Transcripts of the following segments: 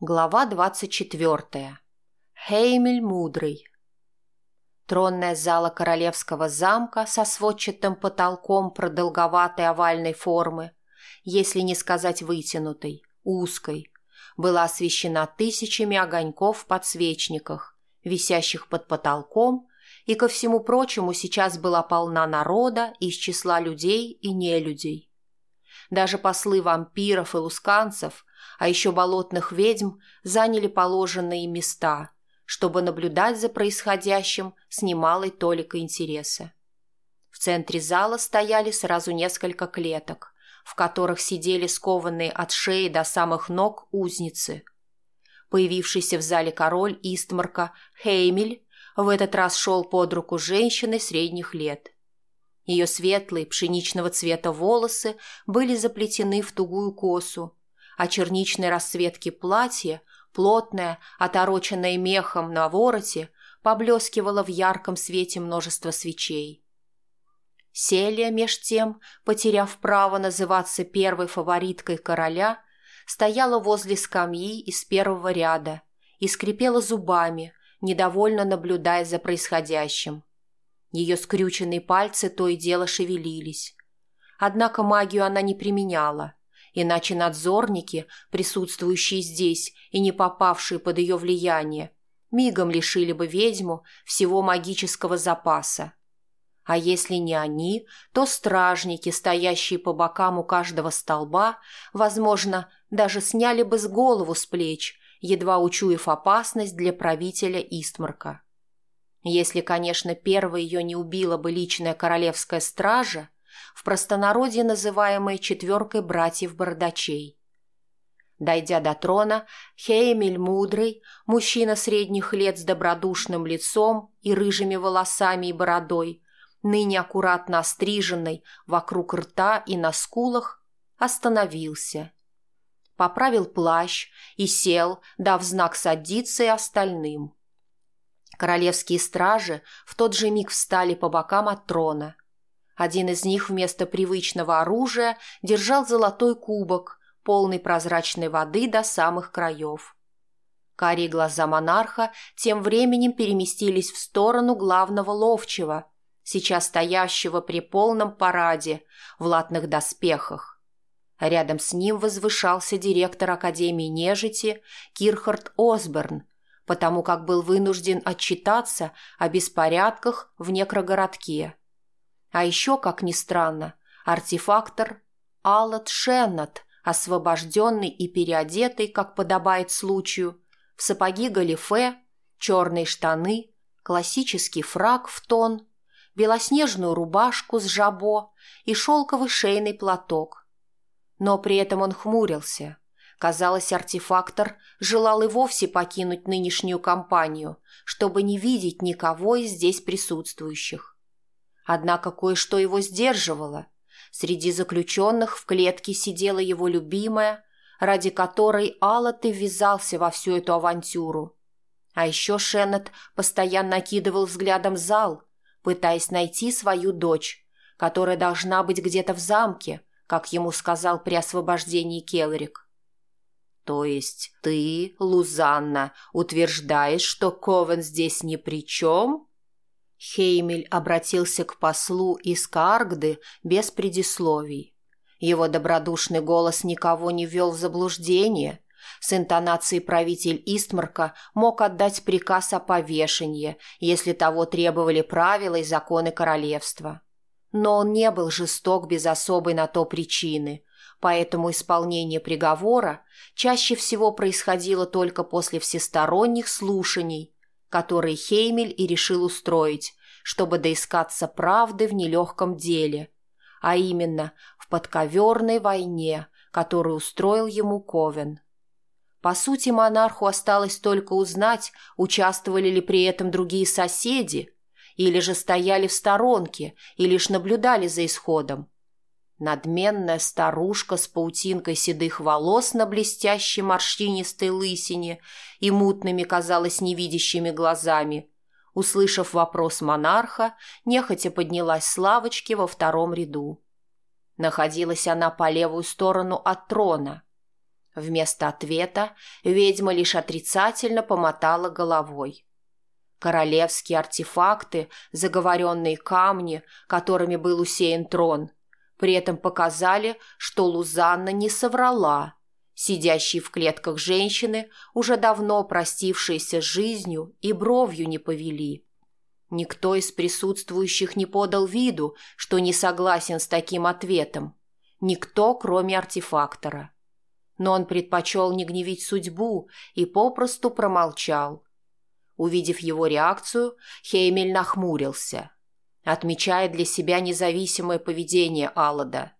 Глава двадцать четвертая. Хеймель Мудрый. Тронная зала королевского замка со сводчатым потолком продолговатой овальной формы, если не сказать вытянутой, узкой, была освещена тысячами огоньков в подсвечниках, висящих под потолком, и, ко всему прочему, сейчас была полна народа из числа людей и нелюдей. Даже послы вампиров и лусканцев, а еще болотных ведьм, заняли положенные места, чтобы наблюдать за происходящим с немалой толикой интереса. В центре зала стояли сразу несколько клеток, в которых сидели скованные от шеи до самых ног узницы. Появившийся в зале король Истмарка Хеймель в этот раз шел под руку женщины средних лет. Ее светлые пшеничного цвета волосы были заплетены в тугую косу, а черничной расцветки платье, плотное, отороченное мехом на вороте, поблескивало в ярком свете множество свечей. Селия, меж тем, потеряв право называться первой фавориткой короля, стояла возле скамьи из первого ряда и скрипела зубами, недовольно наблюдая за происходящим. Ее скрюченные пальцы то и дело шевелились. Однако магию она не применяла, иначе надзорники, присутствующие здесь и не попавшие под ее влияние, мигом лишили бы ведьму всего магического запаса. А если не они, то стражники, стоящие по бокам у каждого столба, возможно, даже сняли бы с голову с плеч едва учуяв опасность для правителя Истмарка. Если, конечно, первой ее не убила бы личная королевская стража, в простонародье называемая четверкой братьев-бардачей. Дойдя до трона, Хеймель Мудрый, мужчина средних лет с добродушным лицом и рыжими волосами и бородой, ныне аккуратно остриженной вокруг рта и на скулах, остановился поправил плащ и сел, дав знак садиться и остальным. Королевские стражи в тот же миг встали по бокам от трона. Один из них вместо привычного оружия держал золотой кубок, полный прозрачной воды до самых краев. Карие глаза монарха тем временем переместились в сторону главного ловчего, сейчас стоящего при полном параде в латных доспехах. Рядом с ним возвышался директор Академии нежити Кирхард Осберн, потому как был вынужден отчитаться о беспорядках в некрогородке. А еще, как ни странно, артефактор Аллат Шеннет, освобожденный и переодетый, как подобает случаю, в сапоги галифе, черные штаны, классический фраг в тон, белоснежную рубашку с жабо и шелковый шейный платок – но при этом он хмурился. Казалось, артефактор желал и вовсе покинуть нынешнюю компанию, чтобы не видеть никого из здесь присутствующих. Однако кое-что его сдерживало. Среди заключенных в клетке сидела его любимая, ради которой Аллат и ввязался во всю эту авантюру. А еще Шеннет постоянно окидывал взглядом зал, пытаясь найти свою дочь, которая должна быть где-то в замке, как ему сказал при освобождении Келрик. «То есть ты, Лузанна, утверждаешь, что Ковен здесь ни при чем?» Хеймель обратился к послу из Кааргды без предисловий. Его добродушный голос никого не ввел в заблуждение. С интонацией правитель Истмарка мог отдать приказ о повешении, если того требовали правила и законы королевства. Но он не был жесток без особой на то причины, поэтому исполнение приговора чаще всего происходило только после всесторонних слушаний, которые Хеймель и решил устроить, чтобы доискаться правды в нелегком деле, а именно в подковерной войне, которую устроил ему Ковен. По сути, монарху осталось только узнать, участвовали ли при этом другие соседи – или же стояли в сторонке и лишь наблюдали за исходом. Надменная старушка с паутинкой седых волос на блестящей морщинистой лысине и мутными, казалось, невидящими глазами, услышав вопрос монарха, нехотя поднялась с лавочки во втором ряду. Находилась она по левую сторону от трона. Вместо ответа ведьма лишь отрицательно помотала головой. Королевские артефакты, заговоренные камни, которыми был усеян трон, при этом показали, что Лузанна не соврала. Сидящие в клетках женщины, уже давно простившиеся жизнью, и бровью не повели. Никто из присутствующих не подал виду, что не согласен с таким ответом. Никто, кроме артефактора. Но он предпочел не гневить судьбу и попросту промолчал. Увидев его реакцию, Хеймель нахмурился, отмечая для себя независимое поведение Аллада.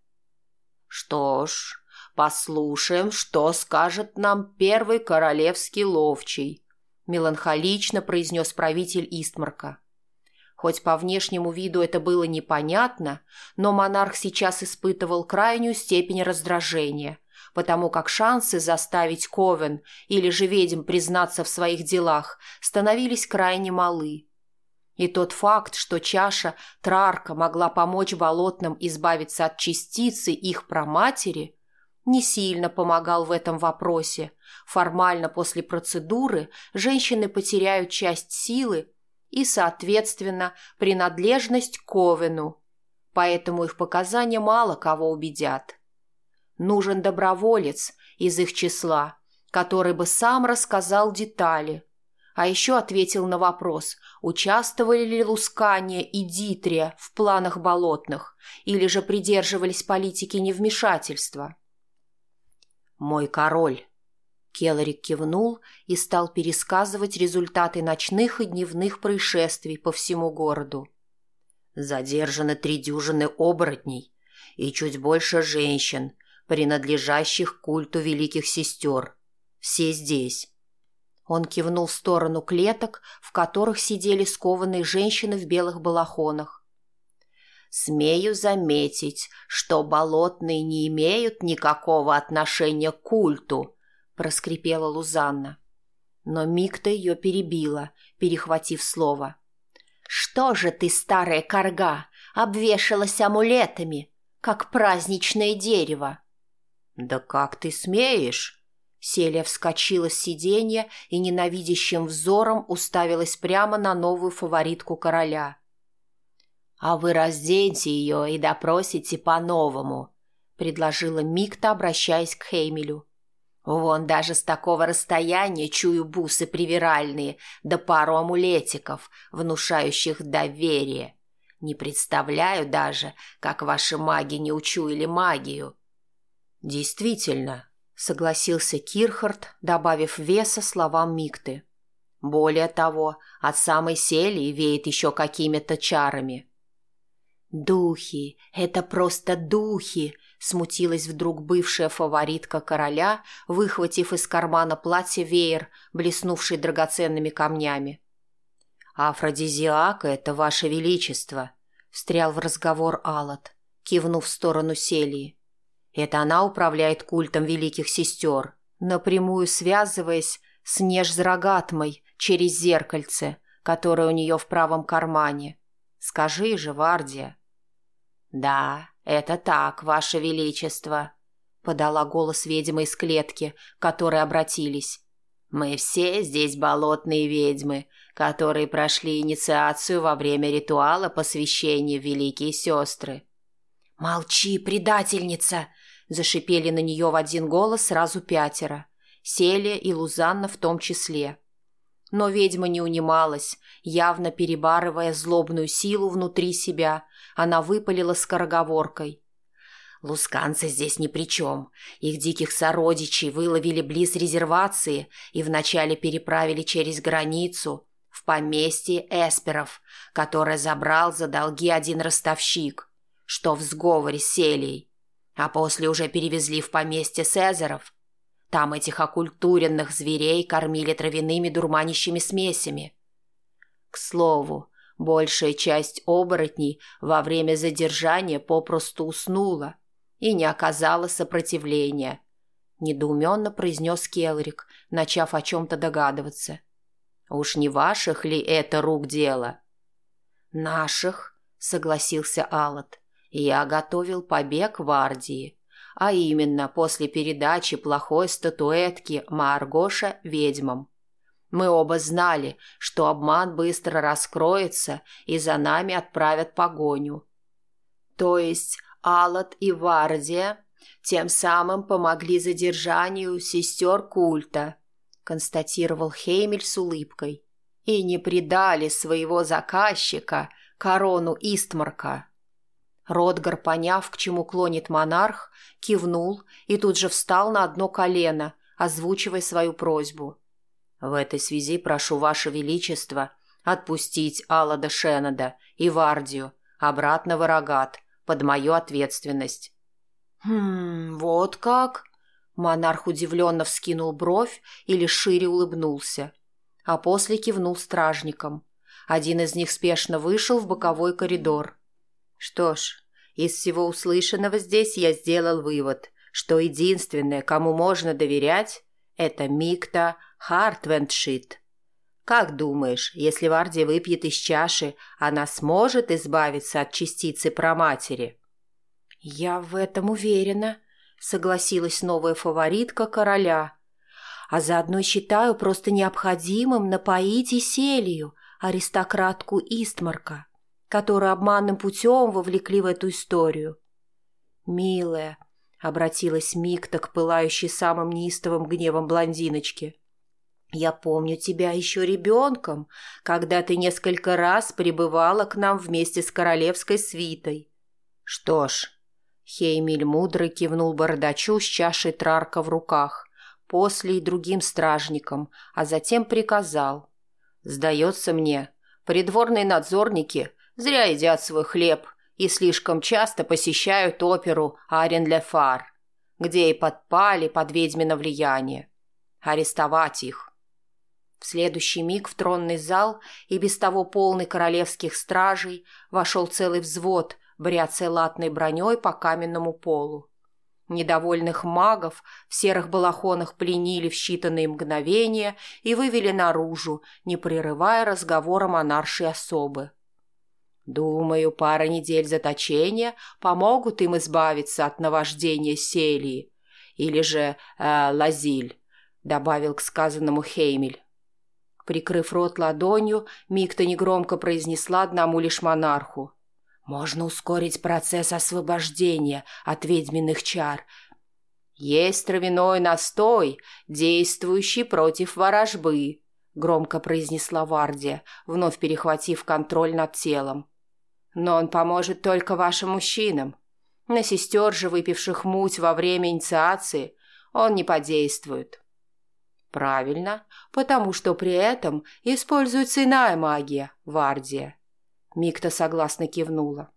«Что ж, послушаем, что скажет нам первый королевский ловчий», меланхолично произнес правитель Истмарка. Хоть по внешнему виду это было непонятно, но монарх сейчас испытывал крайнюю степень раздражения, потому как шансы заставить Ковен или же ведьм признаться в своих делах становились крайне малы. И тот факт, что чаша Трарка могла помочь болотным избавиться от частицы их праматери, не сильно помогал в этом вопросе. Формально после процедуры женщины потеряют часть силы, и, соответственно, принадлежность к Ковену, поэтому их показания мало кого убедят. Нужен доброволец из их числа, который бы сам рассказал детали, а еще ответил на вопрос, участвовали ли Лускания и Дитрия в планах болотных или же придерживались политики невмешательства. «Мой король», Келлорик кивнул и стал пересказывать результаты ночных и дневных происшествий по всему городу. Задержаны три дюжины оборотней и чуть больше женщин, принадлежащих культу великих сестер. Все здесь. Он кивнул в сторону клеток, в которых сидели скованные женщины в белых балахонах. Смею заметить, что болотные не имеют никакого отношения к культу, проскрипела Лузанна. Но Микта ее перебила, перехватив слово. «Что же ты, старая корга, обвешалась амулетами, как праздничное дерево?» «Да как ты смеешь?» Селия вскочила с сиденья и ненавидящим взором уставилась прямо на новую фаворитку короля. «А вы разденьте ее и допросите по-новому», — предложила Микта, обращаясь к Хеймелю. Вон даже с такого расстояния чую бусы привиральные, да пару амулетиков, внушающих доверие. Не представляю даже, как ваши маги не учуяли магию. Действительно, согласился Кирхард, добавив веса словам Микты. Более того, от самой Селии веет еще какими-то чарами. «Духи! Это просто духи!» Смутилась вдруг бывшая фаворитка короля, выхватив из кармана платья веер, блеснувший драгоценными камнями. «Афродизиак — это ваше величество», — встрял в разговор Алат, кивнув в сторону Селии. «Это она управляет культом великих сестер, напрямую связываясь с Нежзрагатмой через зеркальце, которое у нее в правом кармане. Скажи же, Вардия». «Да, «Это так, Ваше Величество», — подала голос ведьмы из клетки, к которой обратились. «Мы все здесь болотные ведьмы, которые прошли инициацию во время ритуала посвящения Великие Сестры». «Молчи, предательница!» — зашипели на нее в один голос сразу пятеро. Селия и Лузанна в том числе. Но ведьма не унималась, явно перебарывая злобную силу внутри себя, она выпалила скороговоркой. «Лусканцы здесь ни при чем. Их диких сородичей выловили близ резервации и вначале переправили через границу в поместье Эсперов, которое забрал за долги один ростовщик, что в сговоре с Селией, а после уже перевезли в поместье Цезаров, там этих окультуренных зверей кормили травяными дурманящими смесями. К слову, большая часть оборотней во время задержания попросту уснула и не оказала сопротивления. Недоуменно произнес Келрик, начав о чем-то догадываться. «Уж не ваших ли это рук дело?» «Наших», — согласился Алат. «Я готовил побег в Ардии, а именно после передачи плохой статуэтки Маргоша ведьмам. Мы оба знали, что обман быстро раскроется и за нами отправят погоню. То есть Алат и Вардия тем самым помогли задержанию сестер культа, констатировал Хеймель с улыбкой, и не предали своего заказчика, корону Истмарка. Ротгар, поняв, к чему клонит монарх, кивнул и тут же встал на одно колено, озвучивая свою просьбу. «В этой связи прошу Ваше Величество отпустить Аллада Шеннеда и Вардию обратно в Ирогат под мою ответственность». «Хм, вот как?» Монарх удивленно вскинул бровь или шире улыбнулся, а после кивнул стражникам. Один из них спешно вышел в боковой коридор. Что ж, из всего услышанного здесь я сделал вывод, что единственное, кому можно доверять, это Микта Хартвендшит. Как думаешь, если Варди выпьет из чаши, она сможет избавиться от частицы проматери? Я в этом уверена, согласилась новая фаворитка короля. А заодно считаю просто необходимым напоить и селью аристократку Истмарка которую обманным путем вовлекли в эту историю. «Милая», — обратилась Микта к пылающей самым неистовым гневом блондиночке, — «я помню тебя еще ребенком, когда ты несколько раз прибывала к нам вместе с королевской свитой». «Что ж», — Хеймиль мудро кивнул бородачу с чашей трарка в руках, после и другим стражникам, а затем приказал. «Сдается мне, придворные надзорники Зря едят свой хлеб и слишком часто посещают оперу Арен-Ле-Фар, где и подпали под ведьмино влияние. Арестовать их. В следующий миг в тронный зал и без того полный королевских стражей вошел целый взвод, бряцая латной броней по каменному полу. Недовольных магов в серых балахонах пленили в считанные мгновения и вывели наружу, не прерывая разговора монаршей особы. Думаю, пара недель заточения помогут им избавиться от наваждения Селии. Или же э, Лазиль, добавил к сказанному Хеймель. Прикрыв рот ладонью, Микта негромко произнесла одному лишь монарху. «Можно ускорить процесс освобождения от ведьминых чар. Есть травяной настой, действующий против ворожбы», — громко произнесла Вардия, вновь перехватив контроль над телом. Но он поможет только вашим мужчинам. На сестер же, выпивших муть во время инициации, он не подействует. Правильно, потому что при этом используется иная магия, Вардия. Микта согласно кивнула.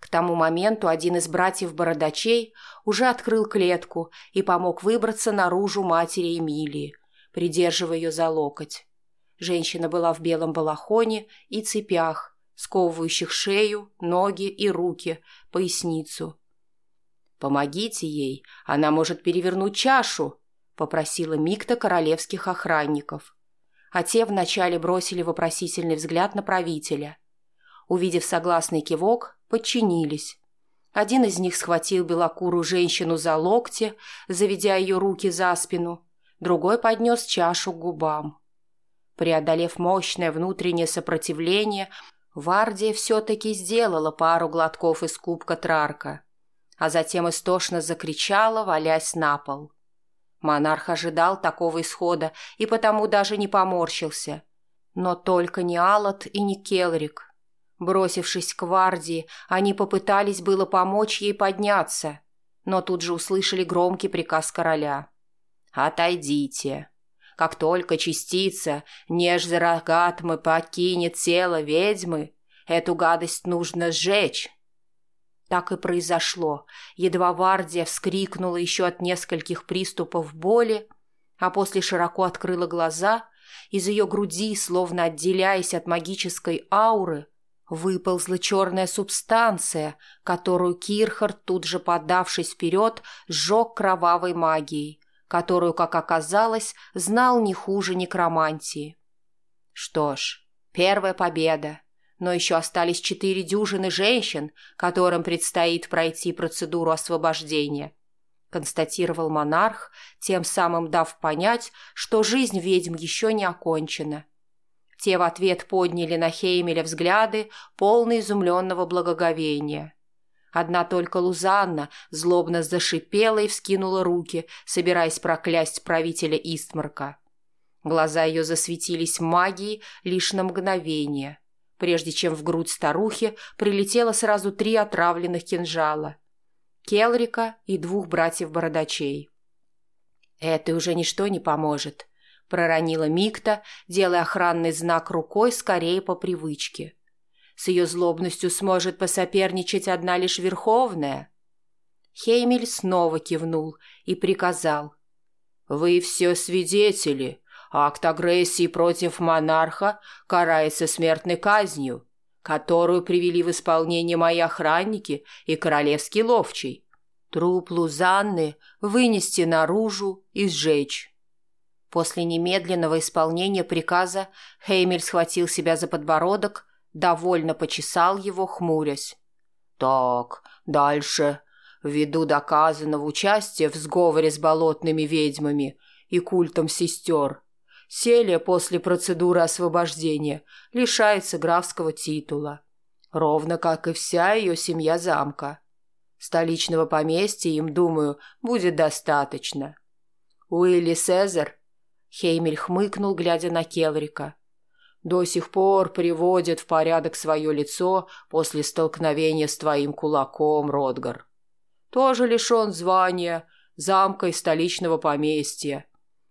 К тому моменту один из братьев-бородачей уже открыл клетку и помог выбраться наружу матери Эмилии, придерживая ее за локоть. Женщина была в белом балахоне и цепях, сковывающих шею, ноги и руки, поясницу. «Помогите ей, она может перевернуть чашу», — попросила Микта королевских охранников. А те вначале бросили вопросительный взгляд на правителя. Увидев согласный кивок, подчинились. Один из них схватил белокурую женщину за локти, заведя ее руки за спину, другой поднес чашу к губам. Преодолев мощное внутреннее сопротивление, Вардия все-таки сделала пару глотков из кубка Трарка, а затем истошно закричала, валясь на пол. Монарх ожидал такого исхода и потому даже не поморщился. Но только не Алат и не Келрик. Бросившись к Вардии, они попытались было помочь ей подняться, но тут же услышали громкий приказ короля. «Отойдите!» Как только частица нежзерогатмы покинет тело ведьмы, эту гадость нужно сжечь. Так и произошло. Едва Вардия вскрикнула еще от нескольких приступов боли, а после широко открыла глаза, из ее груди, словно отделяясь от магической ауры, выползла черная субстанция, которую Кирхард, тут же подавшись вперед, сжег кровавой магией, которую, как оказалось, знал не хуже некромантии. Что ж, первая победа, но еще остались четыре дюжины женщин, которым предстоит пройти процедуру освобождения. констатировал монарх, тем самым дав понять, что жизнь ведьм еще не окончена. Те в ответ подняли на Хеймеля взгляды, полные изумленного благоговения. Одна только Лузанна злобно зашипела и вскинула руки, собираясь проклясть правителя Истмарка. Глаза ее засветились магией лишь на мгновение, прежде чем в грудь старухи прилетело сразу три отравленных кинжала. Келрика и двух братьев-бородачей. «Это уже ничто не поможет», — проронила Микта, делая охранный знак рукой скорее по привычке. С ее злобностью сможет посоперничать одна лишь Верховная. Хеймель снова кивнул и приказал. «Вы все свидетели. Акт агрессии против монарха карается смертной казнью, которую привели в исполнение мои охранники и королевский ловчий. Труп Лузанны вынести наружу и сжечь». После немедленного исполнения приказа Хеймель схватил себя за подбородок Довольно почесал его, хмурясь. «Так, дальше. Ввиду доказанного участия в сговоре с болотными ведьмами и культом сестер, Селия после процедуры освобождения лишается графского титула, ровно как и вся ее семья замка. Столичного поместья им, думаю, будет достаточно. Уилли Сезар...» Хеймель хмыкнул, глядя на Келрика до сих пор приводит в порядок свое лицо после столкновения с твоим кулаком, Ротгар. Тоже лишен звания замка и столичного поместья,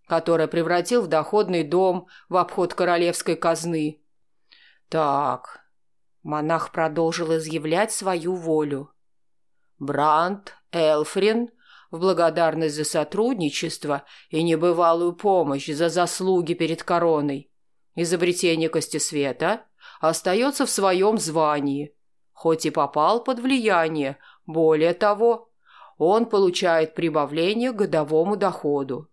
которое превратил в доходный дом в обход королевской казны. Так, монах продолжил изъявлять свою волю. Бранд, Элфрин, в благодарность за сотрудничество и небывалую помощь за заслуги перед короной, изобретение кости света, остается в своем звании, хоть и попал под влияние, более того, он получает прибавление к годовому доходу.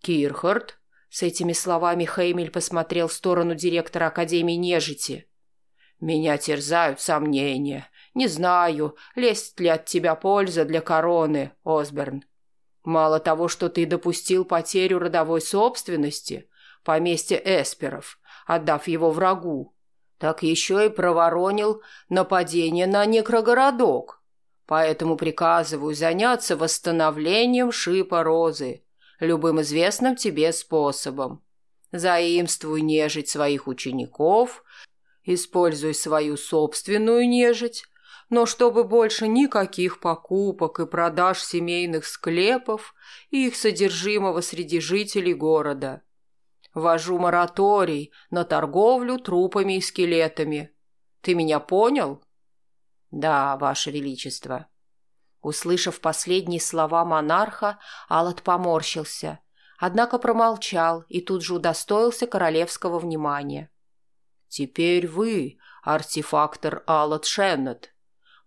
Кирхард, с этими словами Хеймель посмотрел в сторону директора Академии нежити. «Меня терзают сомнения. Не знаю, лезть ли от тебя польза для короны, Осберн. Мало того, что ты допустил потерю родовой собственности, поместье Эсперов, отдав его врагу, так еще и проворонил нападение на некрогородок. Поэтому приказываю заняться восстановлением шипа розы любым известным тебе способом. Заимствуй нежить своих учеников, используй свою собственную нежить, но чтобы больше никаких покупок и продаж семейных склепов и их содержимого среди жителей города. Ввожу мораторий на торговлю трупами и скелетами. Ты меня понял? Да, Ваше Величество. Услышав последние слова монарха, Алат поморщился, однако промолчал и тут же удостоился королевского внимания. «Теперь вы, артефактор Алат Шеннет»,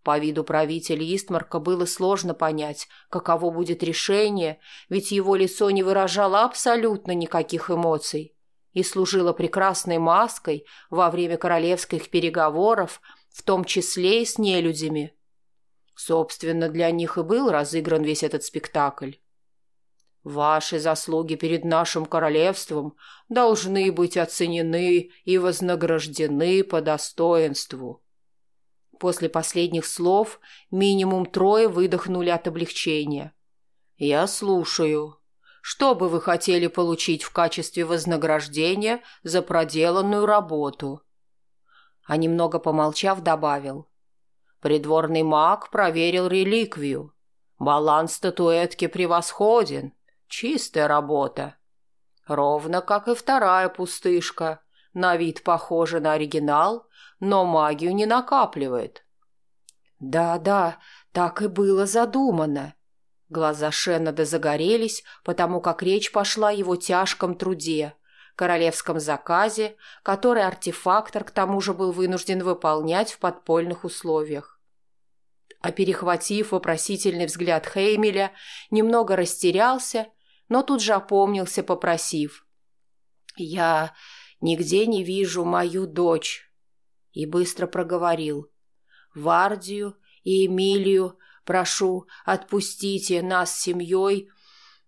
по виду правителя Истмарка было сложно понять, каково будет решение, ведь его лицо не выражало абсолютно никаких эмоций и служило прекрасной маской во время королевских переговоров, в том числе и с нелюдями. Собственно, для них и был разыгран весь этот спектакль. Ваши заслуги перед нашим королевством должны быть оценены и вознаграждены по достоинству. После последних слов минимум трое выдохнули от облегчения. «Я слушаю. Что бы вы хотели получить в качестве вознаграждения за проделанную работу?» А немного помолчав, добавил. Придворный маг проверил реликвию. Баланс статуэтки превосходен. Чистая работа. Ровно как и вторая пустышка. На вид похожа на оригинал, но магию не накапливает. Да-да, так и было задумано. Глаза Шеннада загорелись, потому как речь пошла о его тяжком труде, королевском заказе, который артефактор к тому же был вынужден выполнять в подпольных условиях. А перехватив вопросительный взгляд Хеймеля, немного растерялся, но тут же опомнился, попросив. «Я нигде не вижу мою дочь» и быстро проговорил. Вардию и Эмилию Прошу, отпустите нас с семьей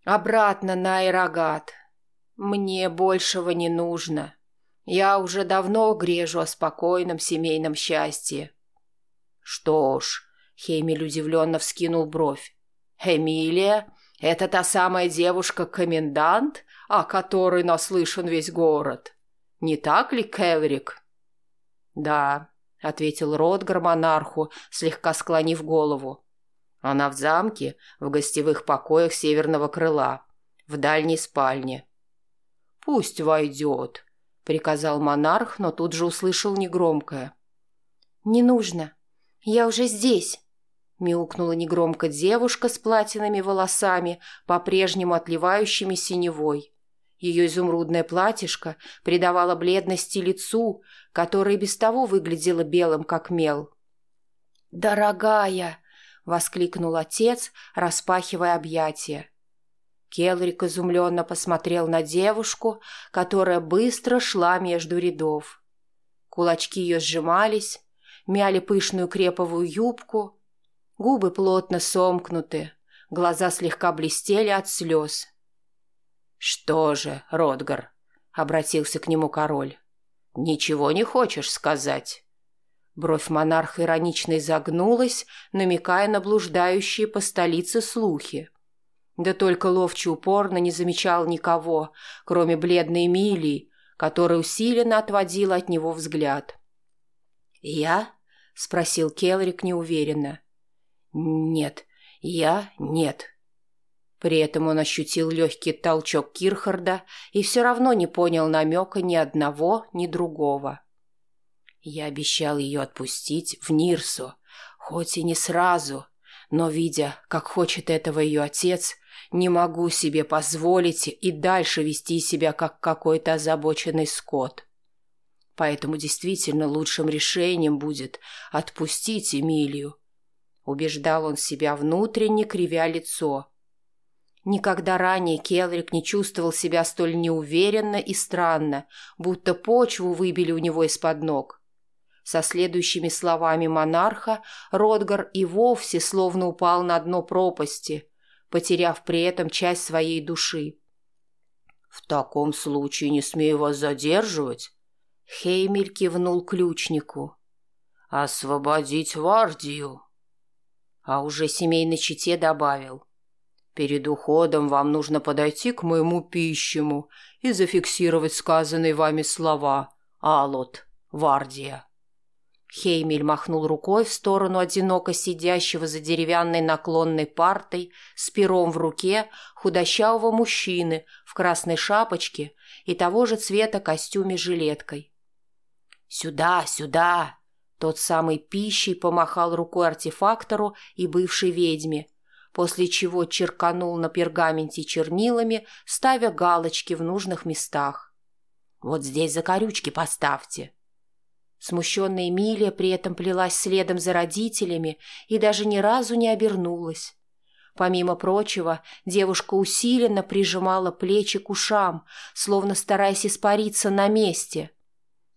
обратно на Айрогат. Мне большего не нужно. Я уже давно грежу о спокойном семейном счастье. Что ж, Хеймель удивленно вскинул бровь. Эмилия? Это та самая девушка-комендант, о которой наслышан весь город. Не так ли, Кеврик? Да, ответил Ротгар монарху, слегка склонив голову. Она в замке, в гостевых покоях северного крыла, в дальней спальне. «Пусть войдет», — приказал монарх, но тут же услышал негромкое. «Не нужно. Я уже здесь», — мяукнула негромко девушка с платиновыми волосами, по-прежнему отливающими синевой. Ее изумрудное платьишко придавало бледности лицу, которое без того выглядело белым, как мел. «Дорогая!» — воскликнул отец, распахивая объятия. Келрик изумленно посмотрел на девушку, которая быстро шла между рядов. Кулачки ее сжимались, мяли пышную креповую юбку, губы плотно сомкнуты, глаза слегка блестели от слез. «Что же, Ротгар?» — обратился к нему король. «Ничего не хочешь сказать?» Бровь монарха иронично изогнулась, намекая на блуждающие по столице слухи. Да только ловчий упорно не замечал никого, кроме бледной Эмилии, которая усиленно отводила от него взгляд. «Я?» — спросил Келрик неуверенно. «Нет, я нет». При этом он ощутил легкий толчок Кирхарда и все равно не понял намека ни одного, ни другого. Я обещал ее отпустить в Нирсу, хоть и не сразу, но, видя, как хочет этого ее отец, не могу себе позволить и дальше вести себя, как какой-то озабоченный скот. Поэтому действительно лучшим решением будет отпустить Эмилию. Убеждал он себя внутренне, кривя лицо. Никогда ранее Келрик не чувствовал себя столь неуверенно и странно, будто почву выбили у него из-под ног. Со следующими словами монарха Ротгар и вовсе словно упал на дно пропасти – потеряв при этом часть своей души. «В таком случае не смею вас задерживать», — Хеймель кивнул ключнику. «Освободить Вардию». А уже семейной чете добавил. «Перед уходом вам нужно подойти к моему пищему и зафиксировать сказанные вами слова. Алот, Вардия». Хеймель махнул рукой в сторону одиноко сидящего за деревянной наклонной партой с пером в руке худощавого мужчины в красной шапочке и того же цвета костюме-жилеткой. «Сюда, сюда!» Тот самый пищей помахал рукой артефактору и бывшей ведьме, после чего черканул на пергаменте чернилами, ставя галочки в нужных местах. «Вот здесь закорючки поставьте». Смущенная Эмилия при этом плелась следом за родителями и даже ни разу не обернулась. Помимо прочего, девушка усиленно прижимала плечи к ушам, словно стараясь испариться на месте.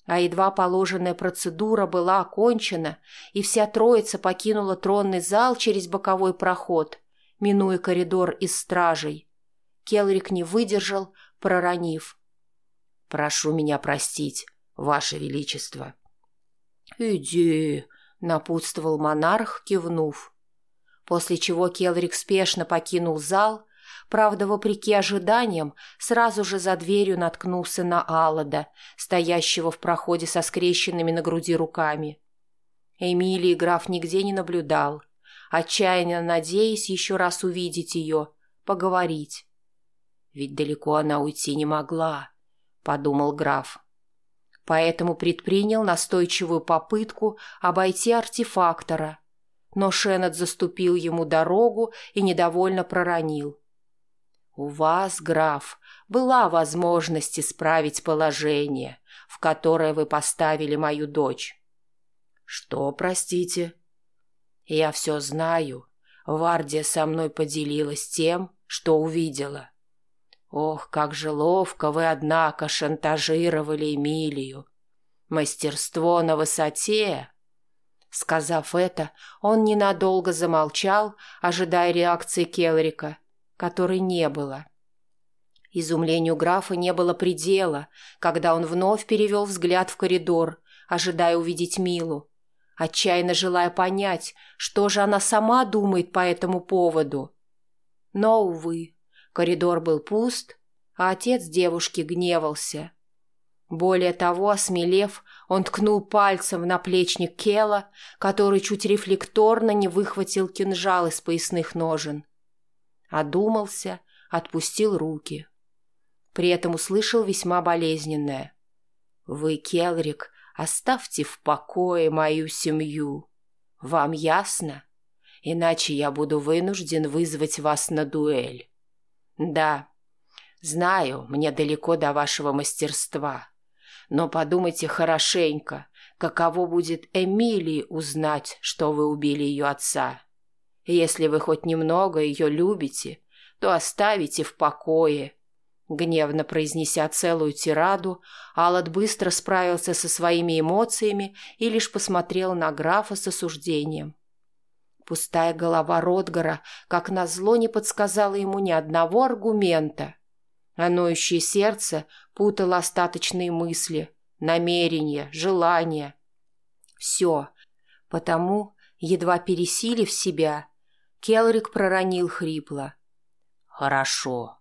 А едва положенная процедура была окончена, и вся троица покинула тронный зал через боковой проход, минуя коридор из стражей. Келрик не выдержал, проронив. «Прошу меня простить, Ваше Величество». «Иди», — напутствовал монарх, кивнув. После чего Келрик спешно покинул зал, правда, вопреки ожиданиям, сразу же за дверью наткнулся на Аллада, стоящего в проходе со скрещенными на груди руками. Эмилии граф нигде не наблюдал, отчаянно надеясь еще раз увидеть ее, поговорить. «Ведь далеко она уйти не могла», — подумал граф поэтому предпринял настойчивую попытку обойти артефактора. Но Шеннет заступил ему дорогу и недовольно проронил. «У вас, граф, была возможность исправить положение, в которое вы поставили мою дочь». «Что, простите?» «Я все знаю. Вардия со мной поделилась тем, что увидела». Ох, как же ловко вы, однако, шантажировали Эмилию. Мастерство на высоте. Сказав это, он ненадолго замолчал, ожидая реакции Келрика, которой не было. Изумлению графа не было предела, когда он вновь перевел взгляд в коридор, ожидая увидеть Милу, отчаянно желая понять, что же она сама думает по этому поводу. Но, увы, коридор был пуст, а отец девушки гневался. Более того, осмелев, он ткнул пальцем в наплечник Кела, который чуть рефлекторно не выхватил кинжал из поясных ножен. Одумался, отпустил руки. При этом услышал весьма болезненное. «Вы, Келрик, оставьте в покое мою семью. Вам ясно? Иначе я буду вынужден вызвать вас на дуэль. Да, знаю, мне далеко до вашего мастерства. Но подумайте хорошенько, каково будет Эмилии узнать, что вы убили ее отца. Если вы хоть немного ее любите, то оставите в покое Гневно произнеся целую тираду, Аллат быстро справился со своими эмоциями и лишь посмотрел на графа с осуждением. Пустая голова Ротгара, как назло, не подсказала ему ни одного аргумента. А ноющее сердце путало остаточные мысли, намерения, желания. Все. Потому, едва пересилив себя, Келрик проронил хрипло. «Хорошо»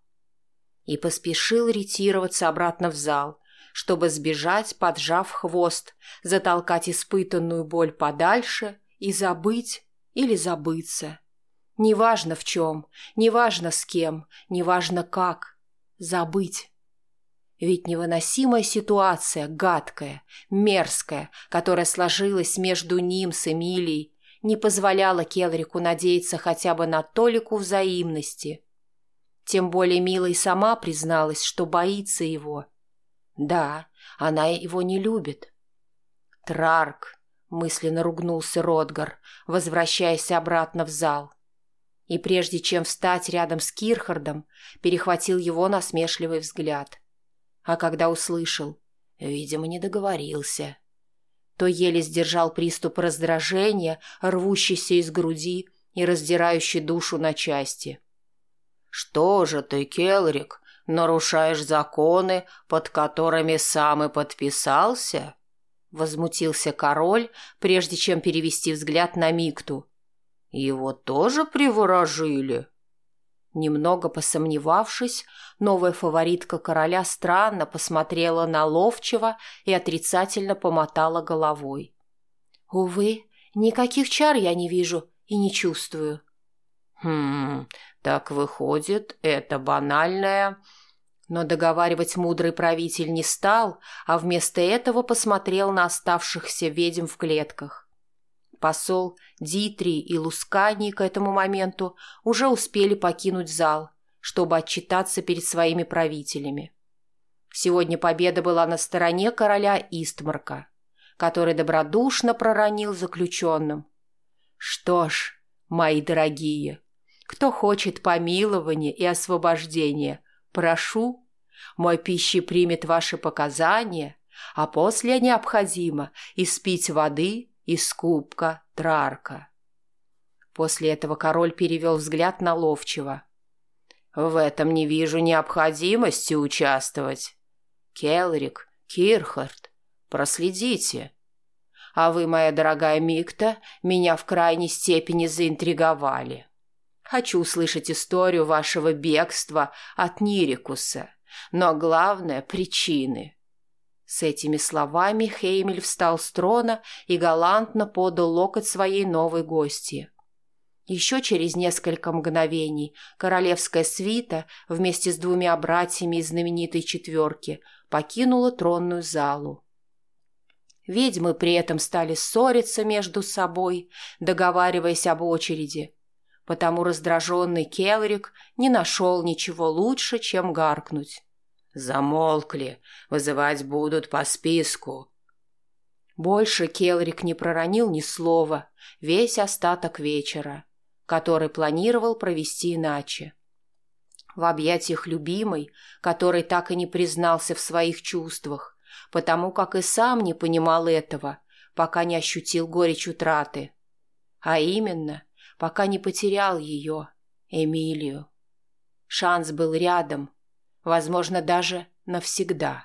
и поспешил ретироваться обратно в зал, чтобы сбежать, поджав хвост, затолкать испытанную боль подальше и забыть или забыться. Неважно в чем, неважно с кем, неважно как. Забыть. Ведь невыносимая ситуация, гадкая, мерзкая, которая сложилась между ним с Эмилией, не позволяла Келрику надеяться хотя бы на толику взаимности – тем более Мила и сама призналась, что боится его. Да, она его не любит. Трарк, мысленно ругнулся Ротгар, возвращаясь обратно в зал. И прежде чем встать рядом с Кирхардом, перехватил его насмешливый взгляд. А когда услышал, видимо, не договорился, то еле сдержал приступ раздражения, рвущийся из груди и раздирающий душу на части. «Что же ты, Келрик, нарушаешь законы, под которыми сам и подписался?» Возмутился король, прежде чем перевести взгляд на Микту. «Его тоже приворожили?» Немного посомневавшись, новая фаворитка короля странно посмотрела на Ловчего и отрицательно помотала головой. «Увы, никаких чар я не вижу и не чувствую». «Хм, так выходит, это банальное... Но договаривать мудрый правитель не стал, а вместо этого посмотрел на оставшихся ведьм в клетках. Посол Дитри и Лускани к этому моменту уже успели покинуть зал, чтобы отчитаться перед своими правителями. Сегодня победа была на стороне короля Истмарка, который добродушно проронил заключенным. «Что ж, мои дорогие, кто хочет помилования и освобождения, прошу, мой пищи примет ваши показания, а после необходимо испить воды из кубка Трарка. После этого король перевел взгляд на Ловчего. «В этом не вижу необходимости участвовать. Келрик, Кирхард, проследите. А вы, моя дорогая Микта, меня в крайней степени заинтриговали». Хочу услышать историю вашего бегства от Нирикуса, но главное – причины». С этими словами Хеймель встал с трона и галантно подал локоть своей новой гости. Еще через несколько мгновений королевская свита вместе с двумя братьями из знаменитой четверки покинула тронную залу. Ведьмы при этом стали ссориться между собой, договариваясь об очереди, потому раздраженный Келрик не нашел ничего лучше, чем гаркнуть. «Замолкли, вызывать будут по списку». Больше Келрик не проронил ни слова весь остаток вечера, который планировал провести иначе. В объятиях любимой, который так и не признался в своих чувствах, потому как и сам не понимал этого, пока не ощутил горечь утраты. А именно, пока не потерял ее, Эмилию. Шанс был рядом, возможно, даже навсегда.